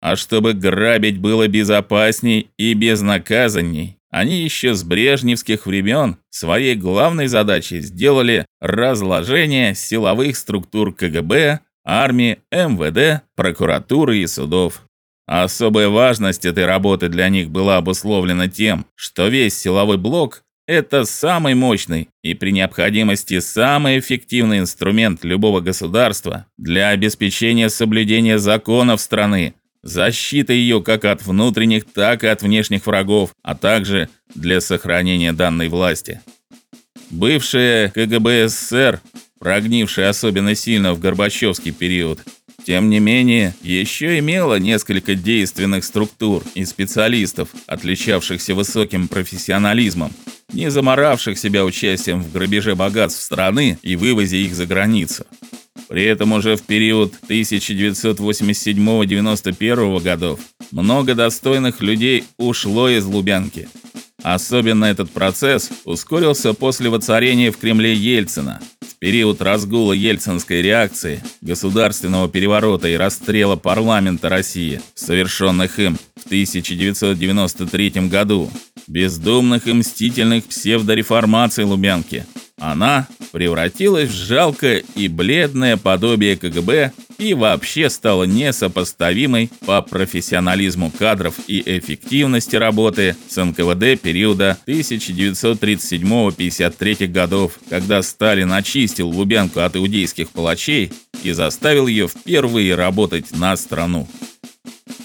А чтобы грабить было безопасней и безнаказанней, они еще с брежневских времен своей главной задачей сделали разложение силовых структур КГБ, армии, МВД, прокуратуры и судов. Особая важность этой работы для них была обусловлена тем, что весь силовой блок это самый мощный и при необходимости самый эффективный инструмент любого государства для обеспечения соблюдения законов страны, защиты ее как от внутренних, так и от внешних врагов, а также для сохранения данной власти. Бывшая КГБ СССР, прогнившая особенно сильно в Горбачевский период, тем не менее, еще имела несколько действенных структур и специалистов, отличавшихся высоким профессионализмом, не заморавших себя участием в грабеже богатств страны и вывозе их за границу. При этом уже в период 1987-91 годов много достойных людей ушло из Лубянки. Особенно этот процесс ускорился после воцарения в Кремле Ельцина. В период разгула ельцинской реакции, государственного переворота и расстрела парламента России, совершенных им в 1993 году, бездумных и мстительных псевдореформаций Лубянки, она превратилась в жалкое и бледное подобие КГБ и вообще стала несопоставимой по профессионализму кадров и эффективности работы с НКВД периода 1937-53 годов, когда Сталин очистил Лубянку от иудейских палачей и заставил ее впервые работать на страну.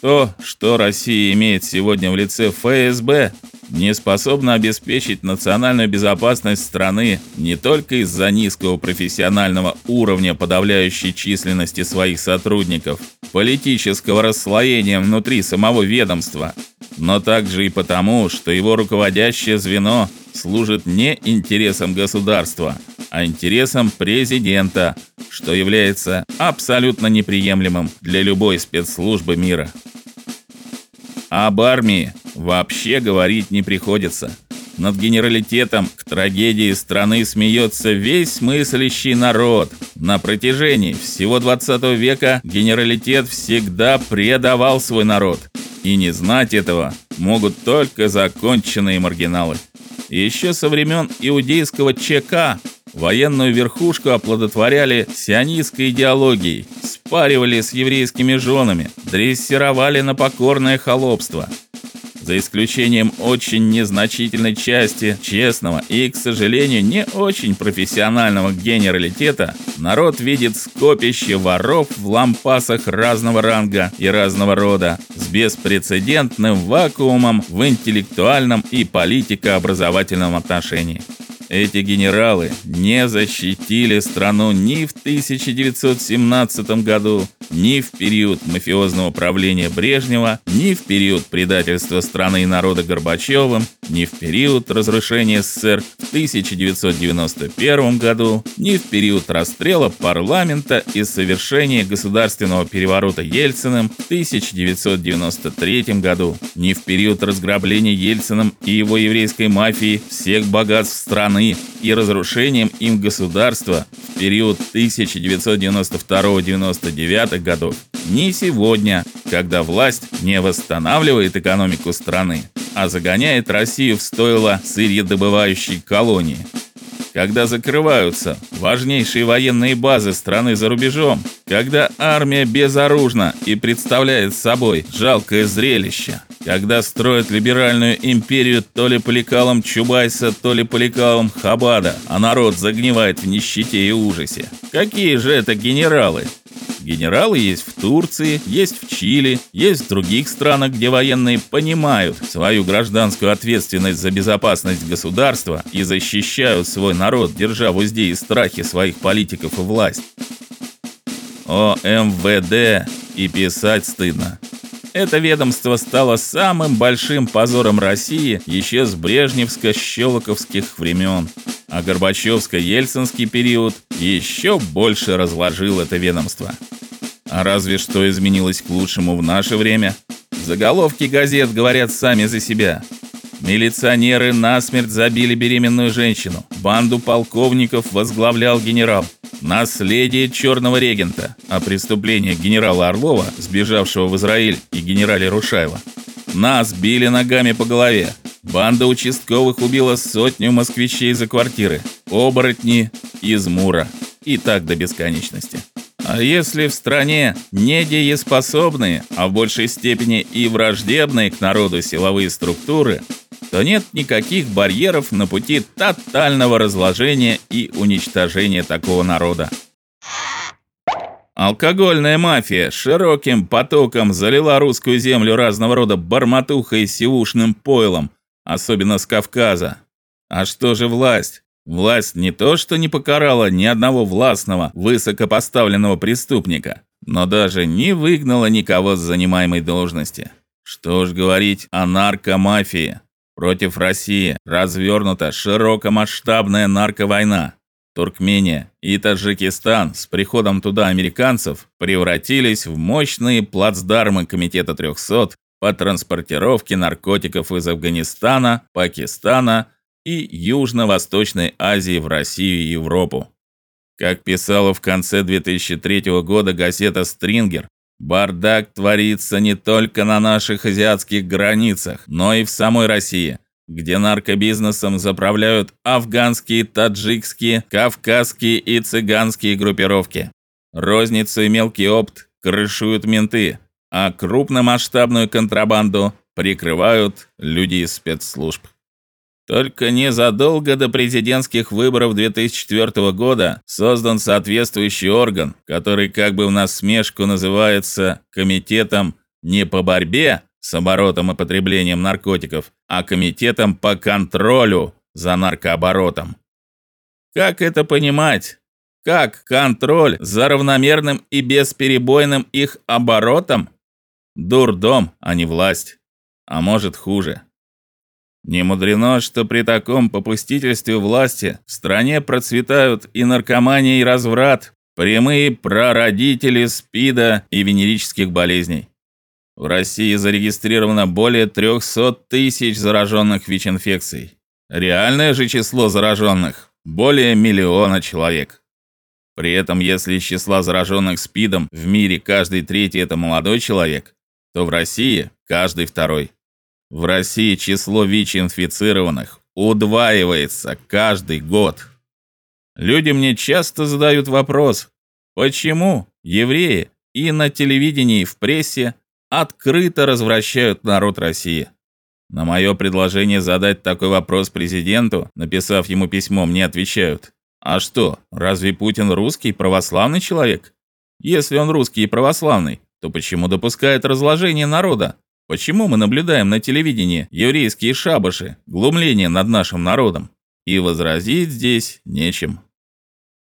То, что Россия имеет сегодня в лице ФСБ, не способна обеспечить национальную безопасность страны не только из-за низкого профессионального уровня подавляющей численности своих сотрудников, политического расслоения внутри самого ведомства, но также и потому, что его руководящее звено служит не интересам государства, а интересам президента, что является абсолютно неприемлемым для любой спецслужбы мира. Об армии вообще говорить не приходится. Над генералитетом к трагедии страны смеется весь мыслящий народ. На протяжении всего 20 века генералитет всегда предавал свой народ. И не знать этого могут только законченные маргиналы. Еще со времен иудейского ЧК военную верхушку оплодотворяли сионистской идеологией, спаривали с еврейскими женами, дрессировали на покорное холопство. За исключением очень незначительной части честного и, к сожалению, не очень профессионального генералитета, народ видит скопище воров в лампасах разного ранга и разного рода с беспрецедентным вакуумом в интеллектуальном и политико-образовательном отношении. Эти генералы не защитили страну ни в 1917 году, ни в период мафиозного правления Брежнева, ни в период предательства страны и народа Горбачевым, ни в период разрушения СССР в 1991 году, ни в период расстрела парламента и совершения государственного переворота Ельциным в 1993 году, ни в период разграбления Ельциным и его еврейской мафией всех богатств страны и разрушением им государства в период 1992-99 годов, ни сегодня, когда власть не восстанавливает экономику страны, а загоняет Россию в стойло сырьедобывающей колонии. Когда закрываются важнейшие военные базы страны за рубежом, когда армия безоружна и представляет собой жалкое зрелище, когда строят либеральную империю то ли по лекалам Чубайса, то ли по лекалам Хабада, а народ загнивает в нищете и ужасе. Какие же это генералы? Генералы есть в Турции, есть в Чили, есть в других странах, где военные понимают свою гражданскую ответственность за безопасность государства и защищают свой народ, держа в узде и страхе своих политиков и власть. О МВД и писать стыдно. Это ведомство стало самым большим позором России еще с брежневско-щелоковских времен, а Горбачевско-ельцинский период еще больше разложил это ведомство. А разве что изменилось к лучшему в наше время. Заголовки газет говорят сами за себя. Милиционеры насмерть забили беременную женщину. Банду полковников возглавлял генерал. наследие черного регента, о преступлениях генерала Орлова, сбежавшего в Израиль, и генерале Рушаева. Нас били ногами по голове. Банда участковых убила сотню москвичей за квартиры, оборотни из Мура. И так до бесконечности. А если в стране недееспособные, а в большей степени и враждебные к народу силовые структуры, то нет никаких барьеров на пути тотального разложения и уничтожения такого народа. Алкогольная мафия широким потоком залила русскую землю разного рода барматухой и сивушным пойлом, особенно с Кавказа. А что же власть? Власть не то, что не покарала ни одного властного, высокопоставленного преступника, но даже не выгнала никого с занимаемой должности. Что ж говорить о наркомафии? Против России развернута широкомасштабная нарковойна. Туркмения и Таджикистан с приходом туда американцев превратились в мощные плацдармы комитета 300 по транспортировке наркотиков из Афганистана, Пакистана и Южно-Восточной Азии в Россию и Европу. Как писала в конце 2003 года газета Стрингер, бардак творится не только на наших азиатских границах, но и в самой России, где наркобизнесом заправляют афганские, таджикские, кавказские и цыганские группировки. Розницу и мелкий опт крышуют менты, а крупномасштабную контрабанду прикрывают люди из спецслужб. Только незадолго до президентских выборов 2004 года создан соответствующий орган, который как бы в насмешку называется комитетом не по борьбе с оборотом и потреблением наркотиков, а комитетом по контролю за наркооборотом. Как это понимать? Как контроль за равномерным и бесперебойным их оборотом? Дурдом, а не власть. А может, хуже. Не мудрено, что при таком попустительстве власти в стране процветают и наркомания, и разврат, прямые прародители СПИДа и венерических болезней. В России зарегистрировано более 300 тысяч зараженных ВИЧ-инфекцией. Реальное же число зараженных более миллиона человек. При этом, если из числа зараженных СПИДом в мире каждый третий это молодой человек, то в России каждый второй. В России число ВИЧ-инфицированных удваивается каждый год. Люди мне часто задают вопрос: почему евреи и на телевидении, и в прессе открыто развращают народ России? На мое предложение задать такой вопрос президенту, написав ему письмо, мне отвечают: "А что, разве Путин русский православный человек? Если он русский и православный, то почему допускает разложение народа? Почему мы наблюдаем на телевидении еврейские шабаши, глумление над нашим народом? И возразить здесь нечем.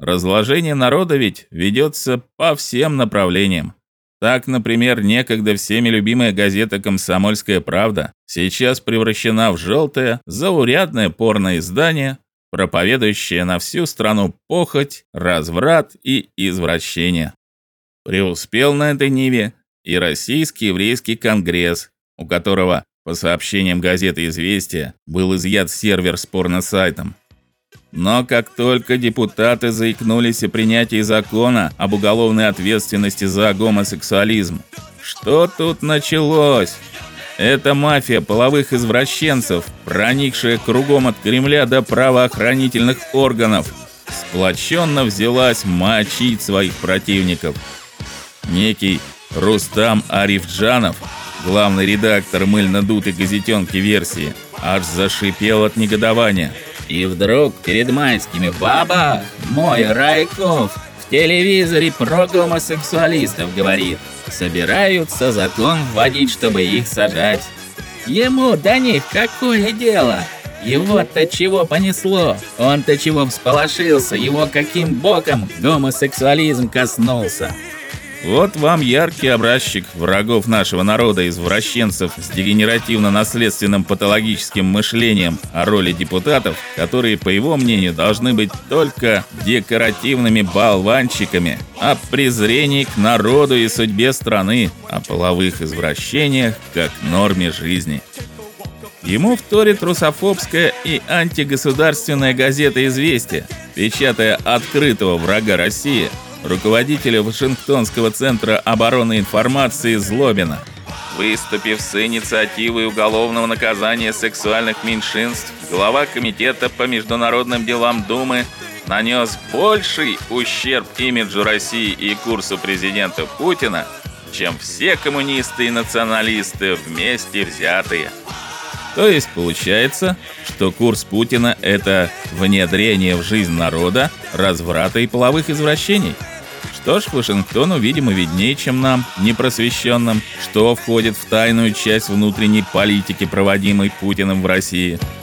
Разложение народа ведь ведется по всем направлениям. Так, например, некогда всеми любимая газета Комсомольская правда сейчас превращена в желтое, заурядное порное издание, проповедующее на всю страну похоть, разврат и извращение. Преуспел на этой ниве и Российский еврейский конгресс, у которого, по сообщениям газеты Известия, был изъят сервер с порно-сайтом. Но как только депутаты заикнулись о принятии закона об уголовной ответственности за гомосексуализм, что тут началось? Это мафия половых извращенцев, проникшая кругом от Кремля до правоохранительных органов, сплоченно взялась мочить своих противников. Некий Рустам Арифджанов Главный редактор мыльно-дутой газетенки версии аж зашипел от негодования. И вдруг перед майскими «Баба, мой Райков в телевизоре про гомосексуалистов говорит. Собираются закон вводить, чтобы их сажать. Ему до них какое дело? Его-то чего понесло? Он-то чего всполошился? Его каким боком гомосексуализм коснулся? Вот вам яркий образчик врагов нашего народа извращенцев с дегенеративно-наследственным патологическим мышлением о роли депутатов, которые, по его мнению, должны быть только декоративными болванчиками, о презрении к народу и судьбе страны, о половых извращениях как норме жизни. Ему вторит русофобская и антигосударственная газета «Известия», печатая открытого врага России, руководителя Вашингтонского центра обороны информации Злобина, выступив с инициативой уголовного наказания сексуальных меньшинств, глава комитета по международным делам Думы нанес больший ущерб имиджу России и курсу президента Путина, чем все коммунисты и националисты вместе взятые. То есть получается, что курс Путина это внедрение в жизнь народа разврата и половых извращений. Что ж, Вашингтону, видимо, виднее, чем нам, непросвещенным, что входит в тайную часть внутренней политики, проводимой Путиным в России –